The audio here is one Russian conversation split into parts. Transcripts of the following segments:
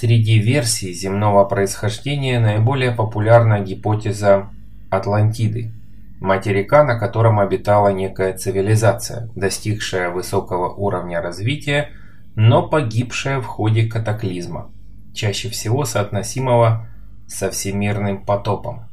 Среди версий земного происхождения наиболее популярна гипотеза Атлантиды, материка, на котором обитала некая цивилизация, достигшая высокого уровня развития, но погибшая в ходе катаклизма, чаще всего соотносимого со всемирным потопом.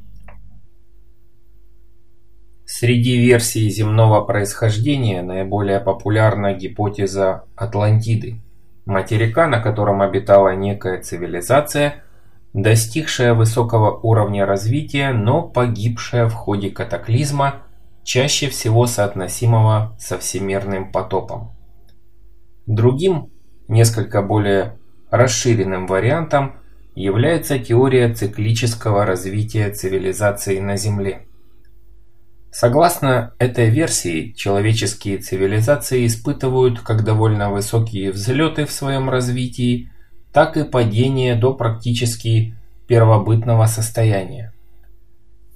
Среди версий земного происхождения наиболее популярна гипотеза Атлантиды, материка, на котором обитала некая цивилизация, достигшая высокого уровня развития, но погибшая в ходе катаклизма, чаще всего соотносимого со всемирным потопом. Другим, несколько более расширенным вариантом является теория циклического развития цивилизации на Земле. Согласно этой версии, человеческие цивилизации испытывают как довольно высокие взлеты в своем развитии, так и падение до практически первобытного состояния.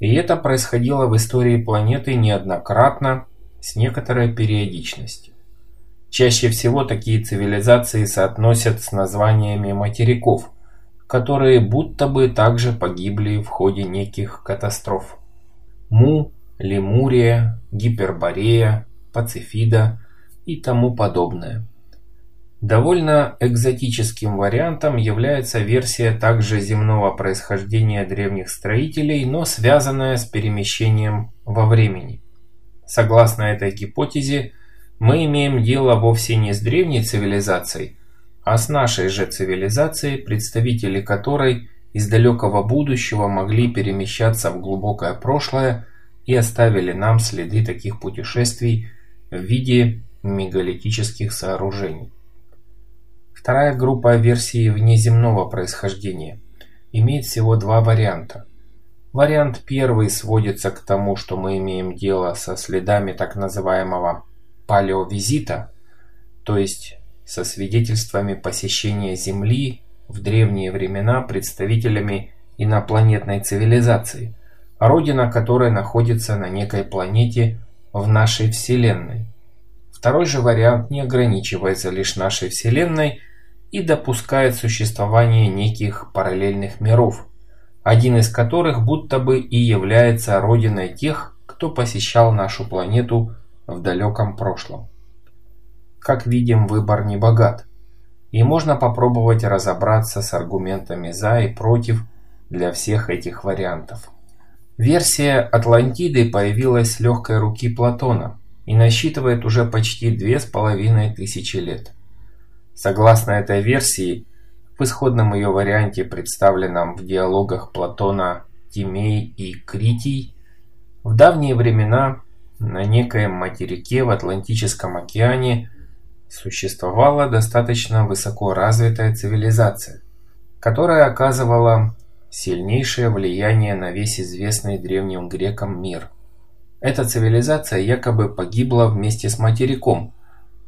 И это происходило в истории планеты неоднократно, с некоторой периодичностью. Чаще всего такие цивилизации соотносят с названиями материков, которые будто бы также погибли в ходе неких катастроф. Му Лемурия, Гиперборея, Пацифида и тому подобное. Довольно экзотическим вариантом является версия также земного происхождения древних строителей, но связанная с перемещением во времени. Согласно этой гипотезе, мы имеем дело вовсе не с древней цивилизацией, а с нашей же цивилизацией, представители которой из далекого будущего могли перемещаться в глубокое прошлое и оставили нам следы таких путешествий в виде мегалитических сооружений. Вторая группа версий внеземного происхождения имеет всего два варианта. Вариант первый сводится к тому, что мы имеем дело со следами так называемого палеовизита, то есть со свидетельствами посещения Земли в древние времена представителями инопланетной цивилизации, родина которой находится на некой планете в нашей Вселенной. Второй же вариант не ограничивается лишь нашей Вселенной и допускает существование неких параллельных миров, один из которых будто бы и является родиной тех, кто посещал нашу планету в далеком прошлом. Как видим, выбор не богат, и можно попробовать разобраться с аргументами «за» и «против» для всех этих вариантов. Версия Атлантиды появилась с легкой руки Платона и насчитывает уже почти две с половиной тысячи лет. Согласно этой версии, в исходном ее варианте, представленном в диалогах Платона Тимей и Критий, в давние времена на некоем материке в Атлантическом океане существовала достаточно высоко развитая цивилизация, которая оказывала сильнейшее влияние на весь известный древним грекам мир. Эта цивилизация якобы погибла вместе с материком,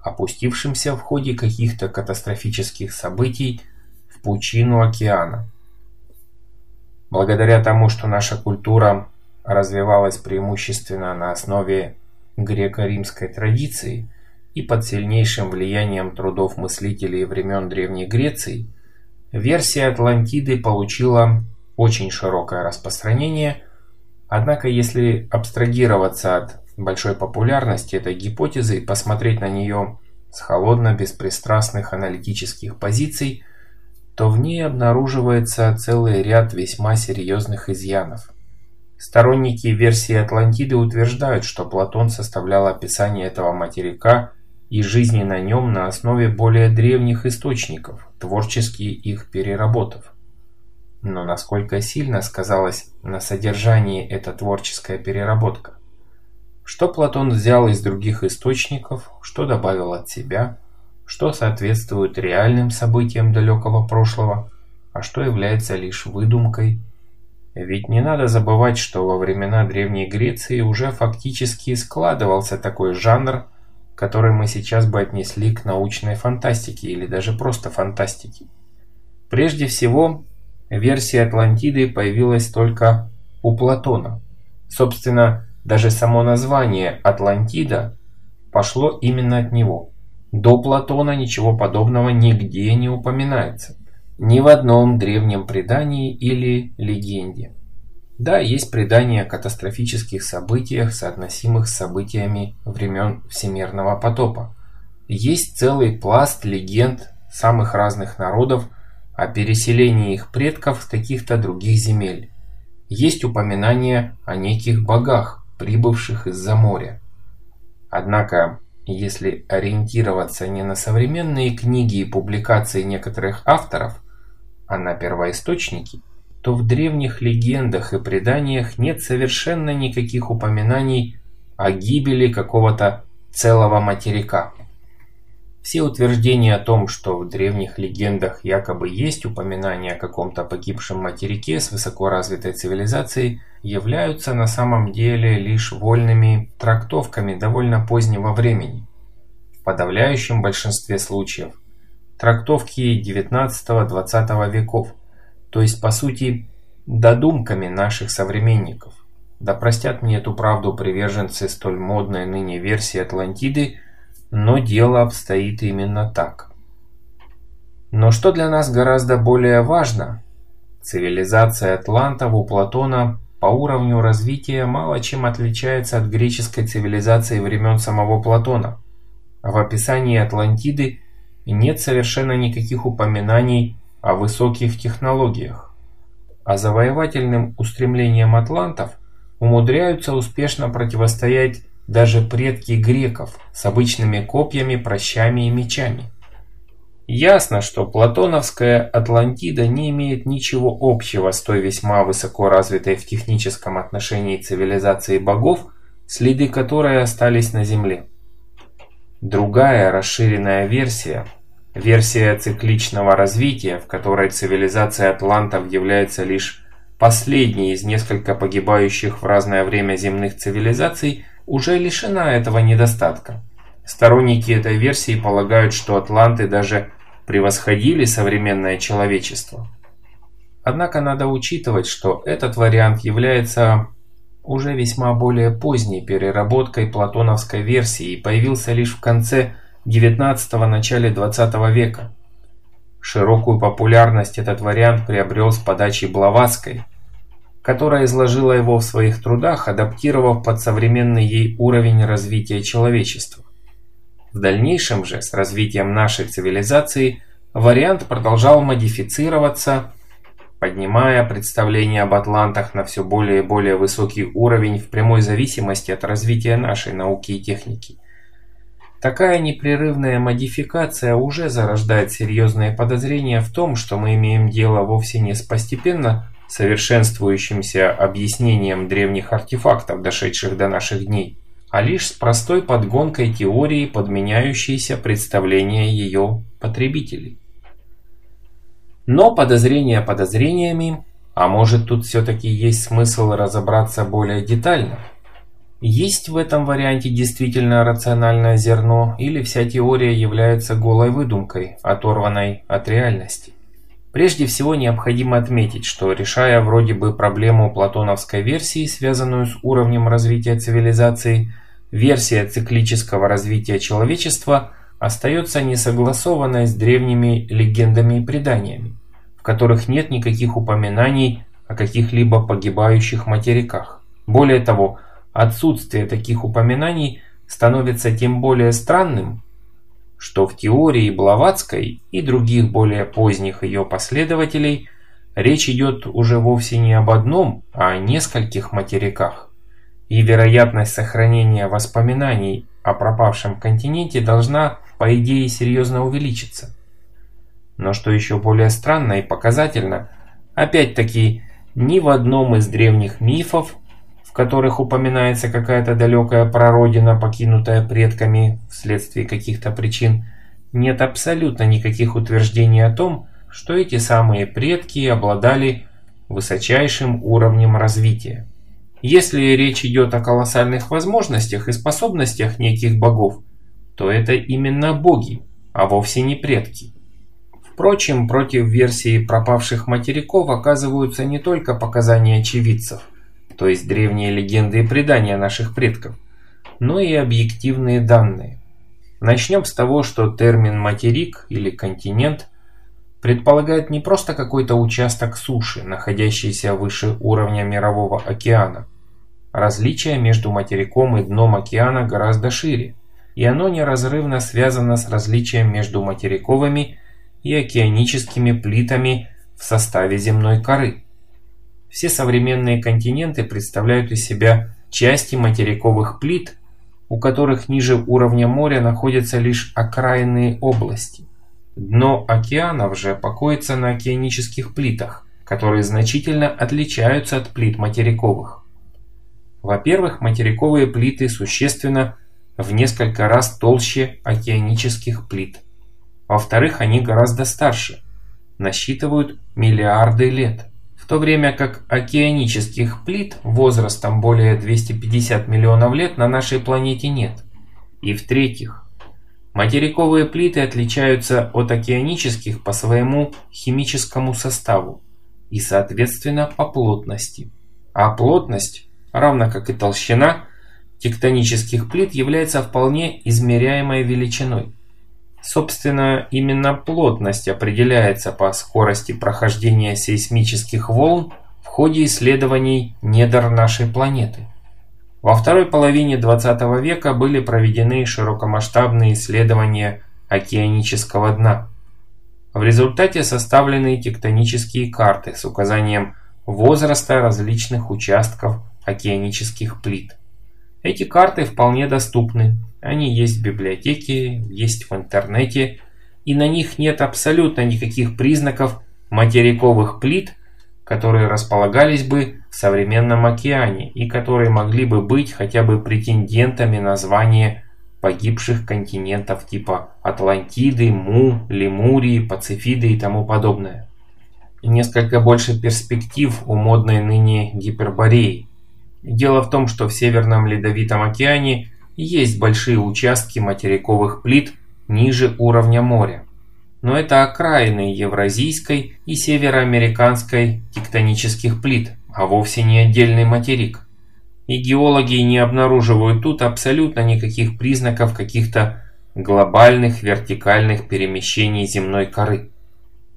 опустившимся в ходе каких-то катастрофических событий в пучину океана. Благодаря тому, что наша культура развивалась преимущественно на основе греко-римской традиции и под сильнейшим влиянием трудов мыслителей времен Древней Греции, версия Атлантиды получила очень широкое распространение, однако если абстрагироваться от большой популярности этой гипотезы и посмотреть на нее с холодно-беспристрастных аналитических позиций, то в ней обнаруживается целый ряд весьма серьезных изъянов. Сторонники версии Атлантиды утверждают, что Платон составлял описание этого материка и жизни на нем на основе более древних источников, творчески их переработав. Но насколько сильно сказалась на содержании эта творческая переработка? Что Платон взял из других источников, что добавил от себя, что соответствует реальным событиям далекого прошлого, а что является лишь выдумкой? Ведь не надо забывать, что во времена Древней Греции уже фактически складывался такой жанр, который мы сейчас бы отнесли к научной фантастике или даже просто фантастике. Прежде всего, версия Атлантиды появилась только у Платона. Собственно, даже само название Атлантида пошло именно от него. До Платона ничего подобного нигде не упоминается. ни в одном древнем предании или легенде. Да, есть предания о катастрофических событиях, соотносимых с событиями времен Всемирного потопа. Есть целый пласт легенд самых разных народов о переселении их предков с каких-то других земель. Есть упоминания о неких богах, прибывших из-за моря. Однако, если ориентироваться не на современные книги и публикации некоторых авторов, а на первоисточники – то в древних легендах и преданиях нет совершенно никаких упоминаний о гибели какого-то целого материка. Все утверждения о том, что в древних легендах якобы есть упоминания о каком-то погибшем материке с высокоразвитой цивилизацией, являются на самом деле лишь вольными трактовками довольно позднего времени. В подавляющем большинстве случаев трактовки XIX-XX веков – то есть по сути додумками наших современников. Да простят мне эту правду приверженцы столь модной ныне версии Атлантиды, но дело обстоит именно так. Но что для нас гораздо более важно, цивилизация атлантов у Платона по уровню развития мало чем отличается от греческой цивилизации времен самого Платона. В описании Атлантиды нет совершенно никаких упоминаний о высоких технологиях, а завоевательным устремлениям атлантов умудряются успешно противостоять даже предки греков с обычными копьями, прощами и мечами. Ясно, что платоновская Атлантида не имеет ничего общего с той весьма высоко развитой в техническом отношении цивилизацией богов, следы которой остались на Земле. Другая расширенная версия – Версия цикличного развития, в которой цивилизация атлантов является лишь последней из несколько погибающих в разное время земных цивилизаций, уже лишена этого недостатка. Сторонники этой версии полагают, что атланты даже превосходили современное человечество. Однако надо учитывать, что этот вариант является уже весьма более поздней переработкой платоновской версии и появился лишь в конце XIX – начале XX века. Широкую популярность этот вариант приобрел с подачи Блаватской, которая изложила его в своих трудах, адаптировав под современный ей уровень развития человечества. В дальнейшем же, с развитием нашей цивилизации, вариант продолжал модифицироваться, поднимая представление об атлантах на все более и более высокий уровень в прямой зависимости от развития нашей науки и техники. Такая непрерывная модификация уже зарождает серьезные подозрения в том, что мы имеем дело вовсе не с постепенно совершенствующимся объяснением древних артефактов, дошедших до наших дней, а лишь с простой подгонкой теории, подменяющейся представления ее потребителей. Но подозрения подозрениями, а может тут все-таки есть смысл разобраться более детально – есть в этом варианте действительно рациональное зерно или вся теория является голой выдумкой, оторванной от реальности? Прежде всего необходимо отметить, что решая вроде бы проблему платоновской версии, связанную с уровнем развития цивилизации, версия циклического развития человечества остается несогласованной с древними легендами и преданиями, в которых нет никаких упоминаний о каких-либо погибающих материках. Более того, Отсутствие таких упоминаний становится тем более странным, что в теории Блаватской и других более поздних ее последователей речь идет уже вовсе не об одном, а о нескольких материках. И вероятность сохранения воспоминаний о пропавшем континенте должна, по идее, серьезно увеличиться. Но что еще более странно и показательно, опять-таки, ни в одном из древних мифов в которых упоминается какая-то далекая прародина, покинутая предками вследствие каких-то причин, нет абсолютно никаких утверждений о том, что эти самые предки обладали высочайшим уровнем развития. Если речь идет о колоссальных возможностях и способностях неких богов, то это именно боги, а вовсе не предки. Впрочем, против версии пропавших материков оказываются не только показания очевидцев, то есть древние легенды и предания наших предков, но и объективные данные. Начнем с того, что термин «материк» или «континент» предполагает не просто какой-то участок суши, находящийся выше уровня Мирового океана. Различие между материком и дном океана гораздо шире, и оно неразрывно связано с различием между материковыми и океаническими плитами в составе земной коры. Все современные континенты представляют из себя части материковых плит, у которых ниже уровня моря находятся лишь окраинные области. Дно океанов же покоится на океанических плитах, которые значительно отличаются от плит материковых. Во-первых, материковые плиты существенно в несколько раз толще океанических плит. Во-вторых, они гораздо старше, насчитывают миллиарды лет, в то время как океанических плит возрастом более 250 миллионов лет на нашей планете нет. И в-третьих, Материковые плиты отличаются от океанических по своему химическому составу и, соответственно, по плотности. А плотность, равно как и толщина, тектонических плит является вполне измеряемой величиной. Собственно, именно плотность определяется по скорости прохождения сейсмических волн в ходе исследований недр нашей планеты. Во второй половине XX века были проведены широкомасштабные исследования океанического дна. В результате составлены тектонические карты с указанием возраста различных участков океанических плит. Эти карты вполне доступны, они есть в библиотеке, есть в интернете, и на них нет абсолютно никаких признаков материковых плит которые располагались бы в современном океане и которые могли бы быть хотя бы претендентами на звание погибших континентов типа Атлантиды, Му, Лемурии, Пацифиды и тому подобное. Несколько больше перспектив у модной ныне Гипербореи. Дело в том, что в Северном Ледовитом океане есть большие участки материковых плит ниже уровня моря но это окраины евразийской и североамериканской тектонических плит, а вовсе не отдельный материк. И геологи не обнаруживают тут абсолютно никаких признаков каких-то глобальных вертикальных перемещений земной коры.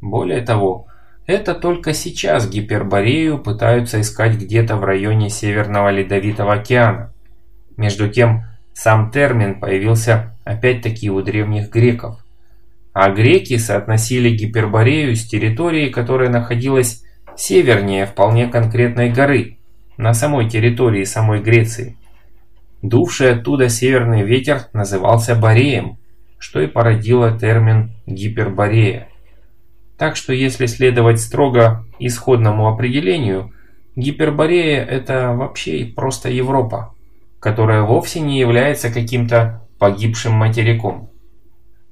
Более того, это только сейчас Гиперборею пытаются искать где-то в районе Северного Ледовитого океана. Между тем, сам термин появился опять-таки у древних греков а греки соотносили Гиперборею с территорией, которая находилась севернее вполне конкретной горы, на самой территории самой Греции. Дувший оттуда северный ветер назывался Бореем, что и породило термин Гиперборея. Так что если следовать строго исходному определению, Гиперборея это вообще просто Европа, которая вовсе не является каким-то погибшим материком.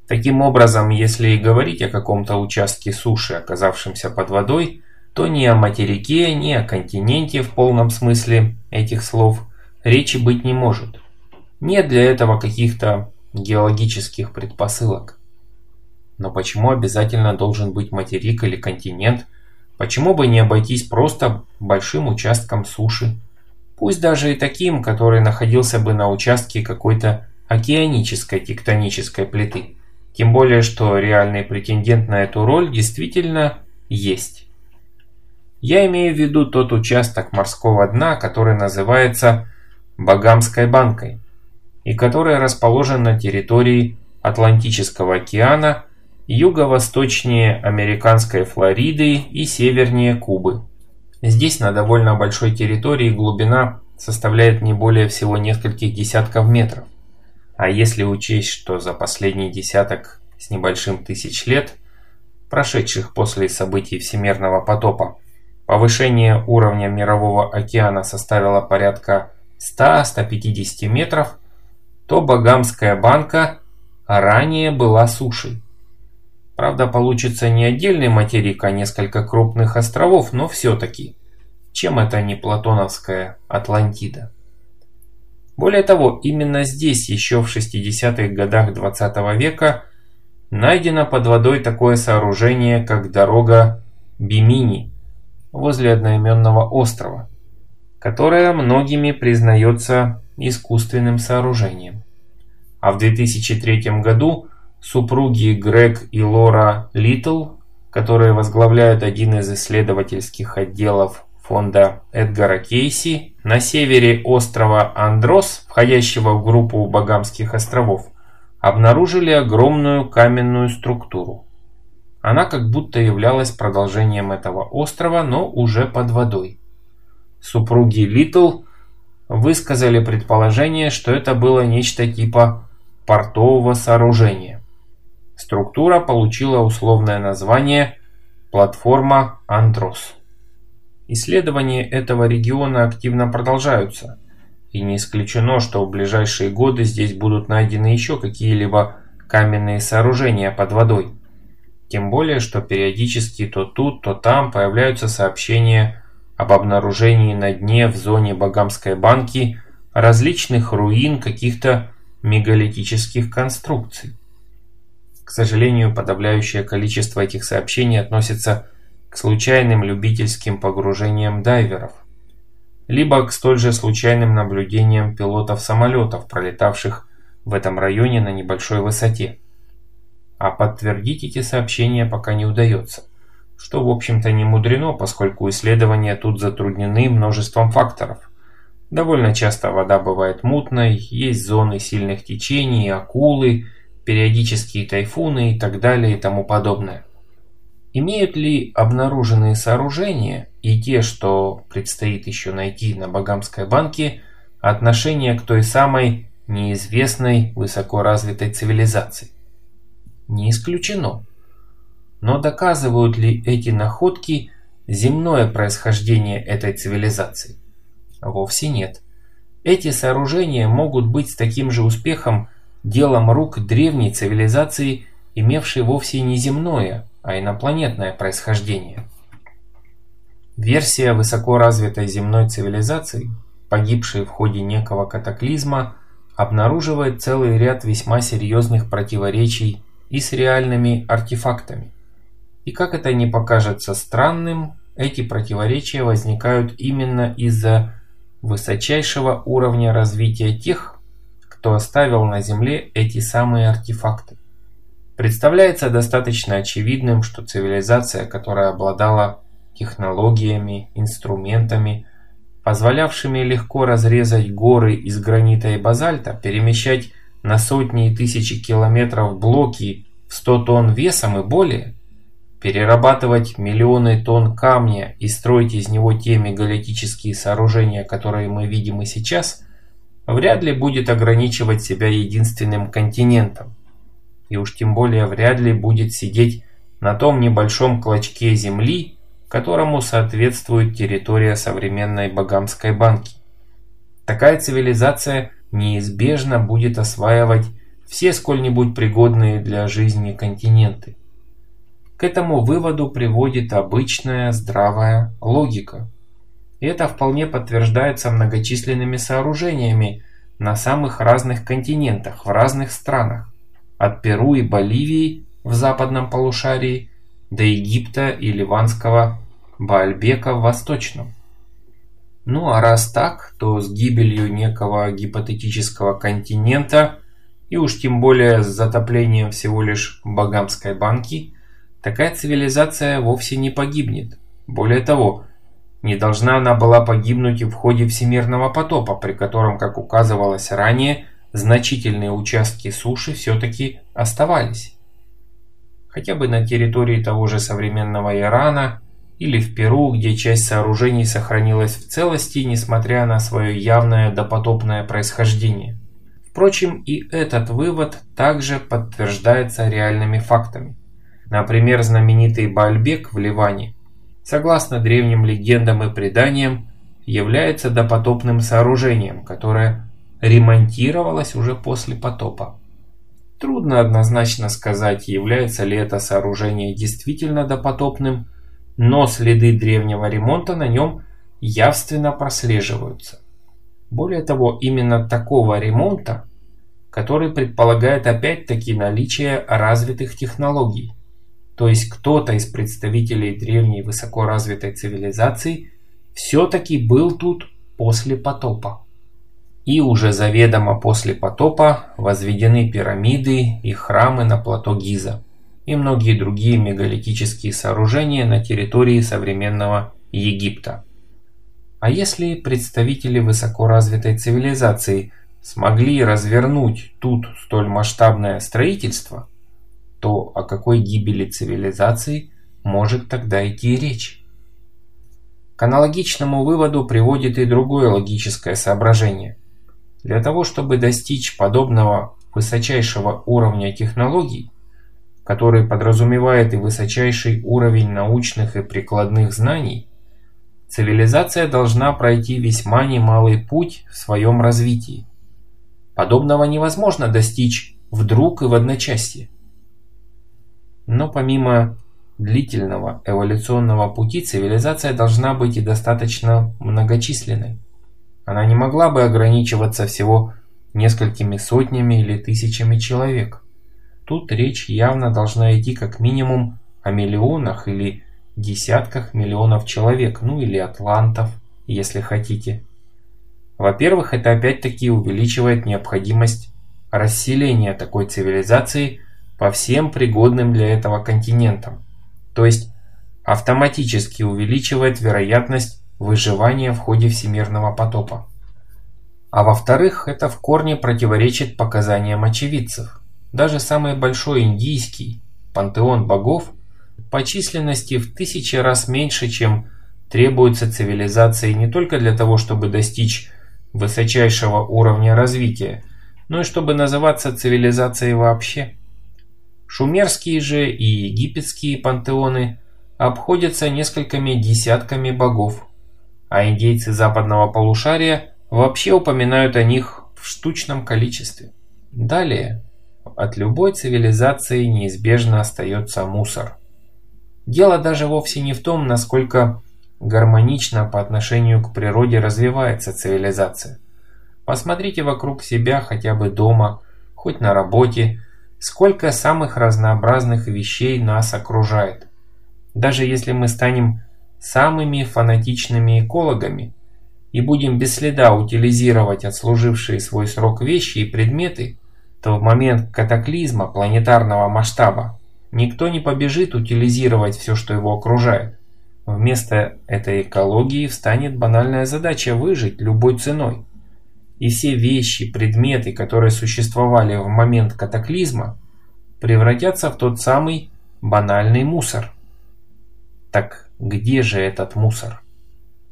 Таким образом, если говорить о каком-то участке суши, оказавшемся под водой, то ни о материке, ни о континенте в полном смысле этих слов речи быть не может. Нет для этого каких-то геологических предпосылок. Но почему обязательно должен быть материк или континент? Почему бы не обойтись просто большим участком суши? Пусть даже и таким, который находился бы на участке какой-то океанической тектонической плиты. Тем более, что реальный претендент на эту роль действительно есть. Я имею в виду тот участок морского дна, который называется Багамской банкой и который расположен на территории Атлантического океана юго-восточнее американской Флориды и севернее Кубы. Здесь на довольно большой территории глубина составляет не более всего нескольких десятков метров. А если учесть, что за последний десяток с небольшим тысяч лет, прошедших после событий Всемирного потопа, повышение уровня Мирового океана составило порядка 100-150 метров, то Багамская банка ранее была сушей. Правда, получится не отдельный материк, а несколько крупных островов, но все-таки. Чем это не платоновская Атлантида? Более того, именно здесь еще в 60-х годах 20 -го века найдено под водой такое сооружение, как дорога Бимини возле одноименного острова, которое многими признается искусственным сооружением. А в 2003 году супруги Грег и Лора Литл которые возглавляют один из исследовательских отделов фонда Эдгара Кейси, на севере острова Андрос, входящего в группу Багамских островов, обнаружили огромную каменную структуру. Она как будто являлась продолжением этого острова, но уже под водой. Супруги Литл высказали предположение, что это было нечто типа портового сооружения. Структура получила условное название «Платформа Андрос». Исследования этого региона активно продолжаются, и не исключено, что в ближайшие годы здесь будут найдены еще какие-либо каменные сооружения под водой. Тем более, что периодически то тут, то там появляются сообщения об обнаружении на дне в зоне Багамской банки различных руин каких-то мегалитических конструкций. К сожалению, подавляющее количество этих сообщений относится к случайным любительским погружениям дайверов, либо к столь же случайным наблюдениям пилотов самолетов, пролетавших в этом районе на небольшой высоте. А подтвердить эти сообщения пока не удается, что в общем-то не мудрено, поскольку исследования тут затруднены множеством факторов. Довольно часто вода бывает мутной, есть зоны сильных течений, акулы, периодические тайфуны и так далее и тому подобное. Имеют ли обнаруженные сооружения и те, что предстоит еще найти на Багамской банке, отношение к той самой неизвестной высокоразвитой цивилизации? Не исключено. Но доказывают ли эти находки земное происхождение этой цивилизации? Вовсе нет. Эти сооружения могут быть с таким же успехом делом рук древней цивилизации, имевшей вовсе не земное, а инопланетное происхождение. Версия высокоразвитой земной цивилизации, погибшей в ходе некого катаклизма, обнаруживает целый ряд весьма серьезных противоречий и с реальными артефактами. И как это не покажется странным, эти противоречия возникают именно из-за высочайшего уровня развития тех, кто оставил на Земле эти самые артефакты. Представляется достаточно очевидным, что цивилизация, которая обладала технологиями, инструментами, позволявшими легко разрезать горы из гранита и базальта, перемещать на сотни и тысячи километров блоки в 100 тонн весом и более, перерабатывать миллионы тонн камня и строить из него те мегалитические сооружения, которые мы видим и сейчас, вряд ли будет ограничивать себя единственным континентом и уж тем более вряд ли будет сидеть на том небольшом клочке земли, которому соответствует территория современной Багамской банки. Такая цивилизация неизбежно будет осваивать все сколь-нибудь пригодные для жизни континенты. К этому выводу приводит обычная здравая логика. И это вполне подтверждается многочисленными сооружениями на самых разных континентах, в разных странах от Перу и Боливии в западном полушарии до Египта и ливанского Баальбека в восточном. Ну а раз так, то с гибелью некого гипотетического континента и уж тем более с затоплением всего лишь Багамской банки, такая цивилизация вовсе не погибнет. Более того, не должна она была погибнуть и в ходе всемирного потопа, при котором, как указывалось ранее, значительные участки суши все-таки оставались. Хотя бы на территории того же современного Ирана или в Перу, где часть сооружений сохранилась в целости, несмотря на свое явное допотопное происхождение. Впрочем, и этот вывод также подтверждается реальными фактами. Например, знаменитый Баальбек в Ливане, согласно древним легендам и преданиям, является допотопным сооружением, которое ремонтировалась уже после потопа. Трудно однозначно сказать, является ли это сооружение действительно допотопным, но следы древнего ремонта на нем явственно прослеживаются. Более того, именно такого ремонта, который предполагает опять-таки наличие развитых технологий. То есть кто-то из представителей древней высокоразвитой цивилизации все-таки был тут после потопа. И уже заведомо после потопа возведены пирамиды и храмы на плато Гиза. и многие другие мегалитические сооружения на территории современного Египта. А если представители высокоразвитой цивилизации смогли развернуть тут столь масштабное строительство, то о какой гибели цивилизации может тогда идти речь? К аналогичному выводу приводит и другое логическое соображение. Для того, чтобы достичь подобного высочайшего уровня технологий, который подразумевает и высочайший уровень научных и прикладных знаний, цивилизация должна пройти весьма немалый путь в своем развитии. Подобного невозможно достичь вдруг и в одночасье. Но помимо длительного эволюционного пути цивилизация должна быть и достаточно многочисленной. Она не могла бы ограничиваться всего несколькими сотнями или тысячами человек. Тут речь явно должна идти как минимум о миллионах или десятках миллионов человек, ну или атлантов, если хотите. Во-первых, это опять-таки увеличивает необходимость расселения такой цивилизации по всем пригодным для этого континентам. То есть автоматически увеличивает вероятность выживания в ходе всемирного потопа. А во-вторых, это в корне противоречит показаниям очевидцев. Даже самый большой индийский пантеон богов – по численности в тысячи раз меньше, чем требуется цивилизации не только для того, чтобы достичь высочайшего уровня развития, но и чтобы называться цивилизацией вообще. Шумерские же и египетские пантеоны обходятся несколькими десятками богов, а индейцы западного полушария вообще упоминают о них в штучном количестве. Далее, от любой цивилизации неизбежно остается мусор – Дело даже вовсе не в том, насколько гармонично по отношению к природе развивается цивилизация. Посмотрите вокруг себя хотя бы дома, хоть на работе, сколько самых разнообразных вещей нас окружает. Даже если мы станем самыми фанатичными экологами и будем без следа утилизировать отслужившие свой срок вещи и предметы, то в момент катаклизма планетарного масштаба Никто не побежит утилизировать все, что его окружает. Вместо этой экологии встанет банальная задача выжить любой ценой. И все вещи, предметы, которые существовали в момент катаклизма, превратятся в тот самый банальный мусор. Так где же этот мусор?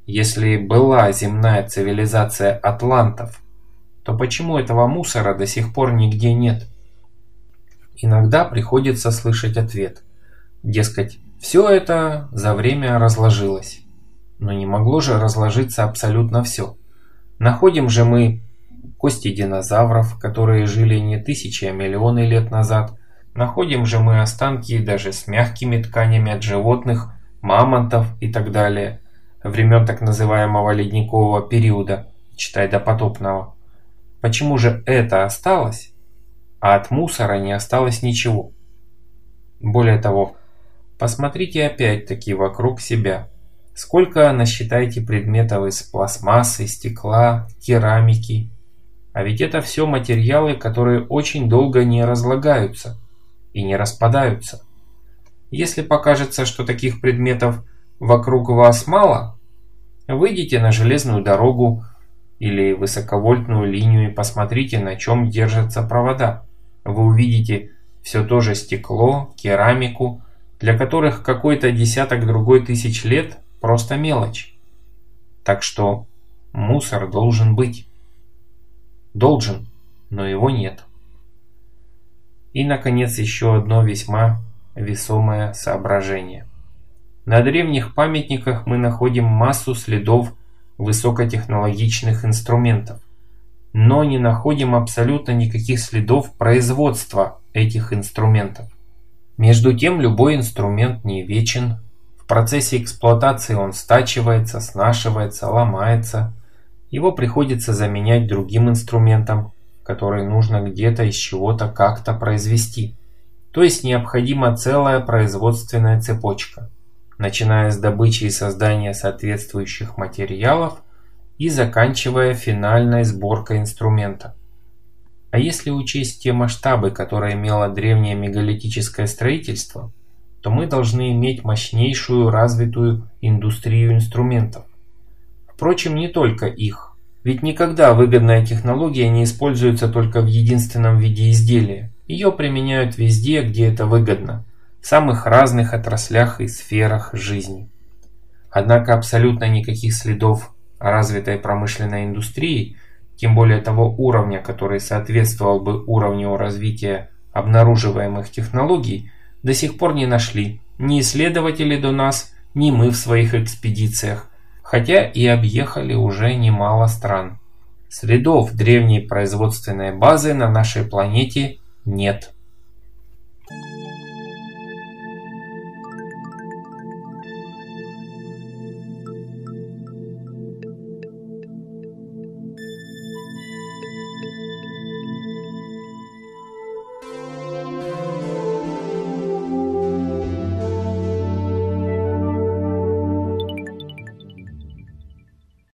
Если была земная цивилизация атлантов, то почему этого мусора до сих пор нигде нет? Иногда приходится слышать ответ. Дескать, все это за время разложилось. Но не могло же разложиться абсолютно все. Находим же мы кости динозавров, которые жили не тысячи, а миллионы лет назад. Находим же мы останки даже с мягкими тканями от животных, мамонтов и так далее, времен так называемого ледникового периода, читай допотопного. Почему же это осталось, а от мусора не осталось ничего. Более того, посмотрите опять-таки вокруг себя. Сколько насчитайте предметов из пластмассы, стекла, керамики. А ведь это все материалы, которые очень долго не разлагаются и не распадаются. Если покажется, что таких предметов вокруг вас мало, выйдите на железную дорогу или высоковольтную линию и посмотрите, на чем держатся провода вы увидите все то же стекло, керамику, для которых какой-то десяток другой тысяч лет просто мелочь. Так что мусор должен быть. Должен, но его нет. И, наконец, еще одно весьма весомое соображение. На древних памятниках мы находим массу следов высокотехнологичных инструментов но не находим абсолютно никаких следов производства этих инструментов. Между тем любой инструмент не вечен. Процессе эксплуатации он стачивается, снашивается, ломается. Его приходится заменять другим инструментом, который нужно где-то из чего-то как-то произвести. То есть необходима целая производственная цепочка, начиная с добычи и создания соответствующих материалов – и заканчивая финальной сборкой инструмента. А если учесть те масштабы, которые имело древнее мегалитическое строительство, то мы должны иметь мощнейшую развитую индустрию инструментов. Впрочем, не только их. Ведь никогда выгодная технология не используется только в единственном виде изделия. Ее применяют везде, где это выгодно, в самых разных отраслях и сферах жизни. Однако абсолютно никаких следов развитой промышленной индустрии, тем более того уровня, который соответствовал бы уровню развития обнаруживаемых технологий, до сих пор не нашли ни исследователи до нас, ни мы в своих экспедициях, хотя и объехали уже немало стран. Следов древней производственной базы на нашей планете нет.